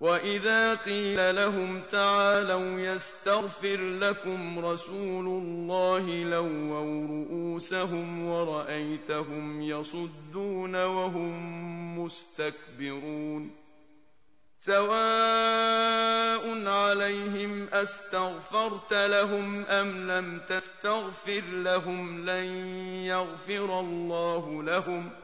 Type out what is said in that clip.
وإذا قيل لهم تعالوا يستغفر لكم رسول الله لووا رؤوسهم ورأيتهم يصدون وهم مستكبرون سواء عليهم أستغفرت لهم أم لم تستغفر لهم لن يغفر الله لهم ۖ